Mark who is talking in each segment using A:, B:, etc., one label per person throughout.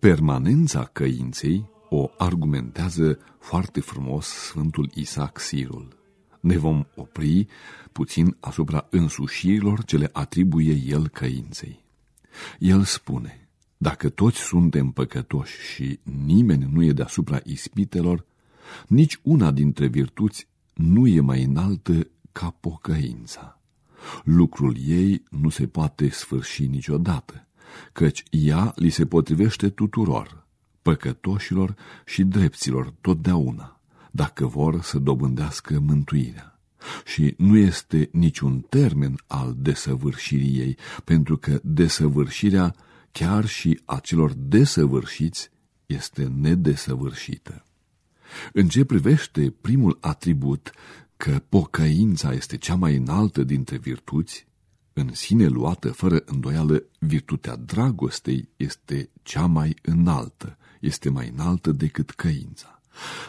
A: Permanența căinței o argumentează foarte frumos Sfântul Isaac Sirul. Ne vom opri puțin asupra însușirilor ce le atribuie el căinței. El spune, dacă toți suntem păcătoși și nimeni nu e deasupra ispitelor, nici una dintre virtuți nu e mai înaltă ca pocăința. Lucrul ei nu se poate sfârși niciodată, căci ea li se potrivește tuturor, păcătoșilor și drepților totdeauna, dacă vor să dobândească mântuirea. Și nu este niciun termen al desăvârșirii ei, pentru că desăvârșirea chiar și a celor desăvârșiți este nedesăvârșită. În ce privește primul atribut, că pocăința este cea mai înaltă dintre virtuți, în sine luată, fără îndoială, virtutea dragostei este cea mai înaltă, este mai înaltă decât căința.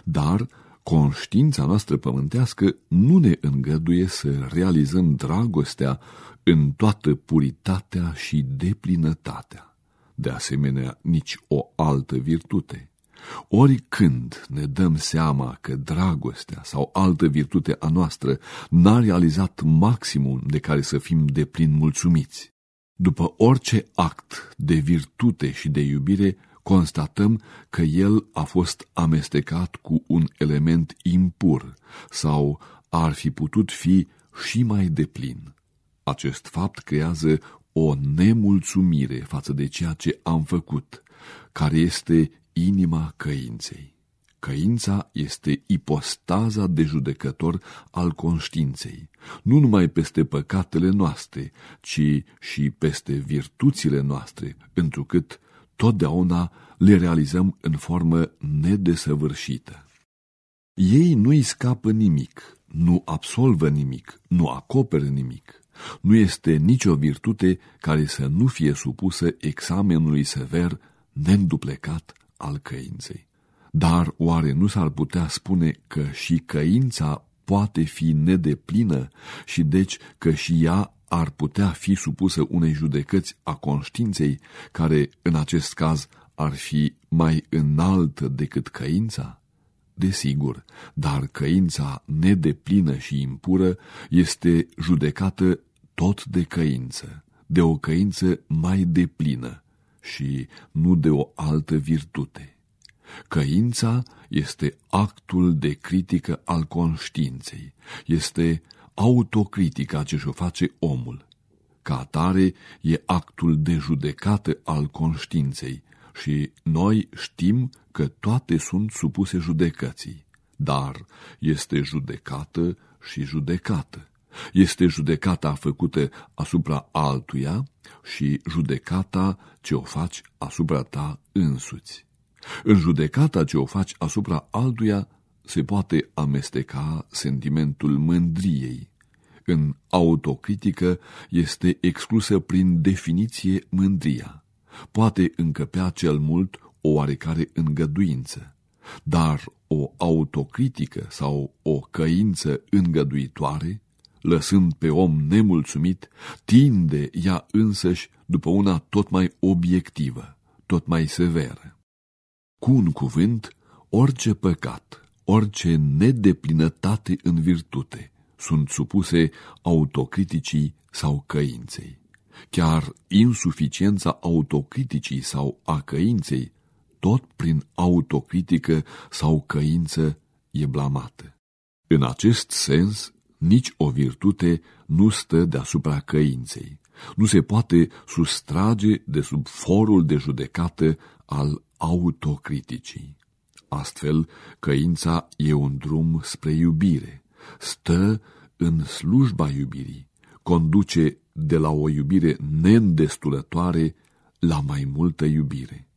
A: Dar conștiința noastră pământească nu ne îngăduie să realizăm dragostea în toată puritatea și deplinătatea. De asemenea, nici o altă virtute. Oricând ne dăm seama că dragostea sau altă virtute a noastră n-a realizat maximum de care să fim deplin mulțumiți, după orice act de virtute și de iubire, constatăm că el a fost amestecat cu un element impur sau ar fi putut fi și mai deplin. Acest fapt creează o nemulțumire față de ceea ce am făcut, care este inima căinței. Căința este ipostaza de judecător al conștiinței, nu numai peste păcatele noastre, ci și peste virtuțile noastre, întrucât totdeauna le realizăm în formă nedesăvârșită. Ei nu-i scapă nimic, nu absolvă nimic, nu acoperă nimic. Nu este nicio virtute care să nu fie supusă examenului sever, neînduplecat al căinței. Dar oare nu s-ar putea spune că și căința poate fi nedeplină și deci că și ea ar putea fi supusă unei judecăți a conștiinței, care în acest caz ar fi mai înaltă decât căința? Desigur, dar căința nedeplină și impură este judecată tot de căință, de o căință mai deplină și nu de o altă virtute. Căința este actul de critică al conștiinței, este autocritica ce și-o face omul. Ca atare e actul de judecată al conștiinței și noi știm că toate sunt supuse judecății, dar este judecată și judecată. Este judecata făcută asupra altuia și judecata ce o faci asupra ta însuți. În judecata ce o faci asupra altuia se poate amesteca sentimentul mândriei. În autocritică este exclusă prin definiție mândria. Poate încăpea cel mult o oarecare îngăduință, dar o autocritică sau o căință îngăduitoare lăsând pe om nemulțumit, tinde ea însăși după una tot mai obiectivă, tot mai severă. Cu un cuvânt, orice păcat, orice nedeplinătate în virtute sunt supuse autocriticii sau căinței. Chiar insuficiența autocriticii sau a căinței, tot prin autocritică sau căință, e blamată. În acest sens, nici o virtute nu stă deasupra căinței. Nu se poate sustrage de sub forul de judecată al autocriticii. Astfel, căința e un drum spre iubire, stă în slujba iubirii, conduce de la o iubire neîndestulătoare la mai multă iubire.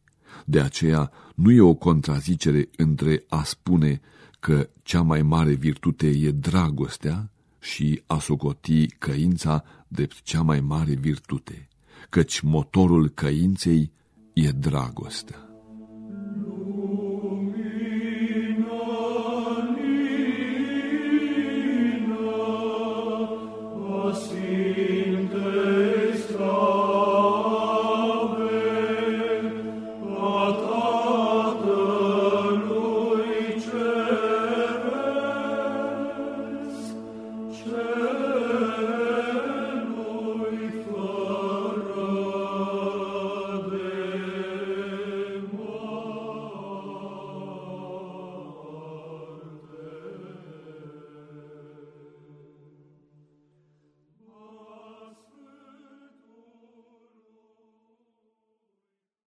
A: De aceea nu e o contrazicere între a spune că cea mai mare virtute e dragostea și a socoti căința drept cea mai mare virtute, căci motorul căinței e dragostea.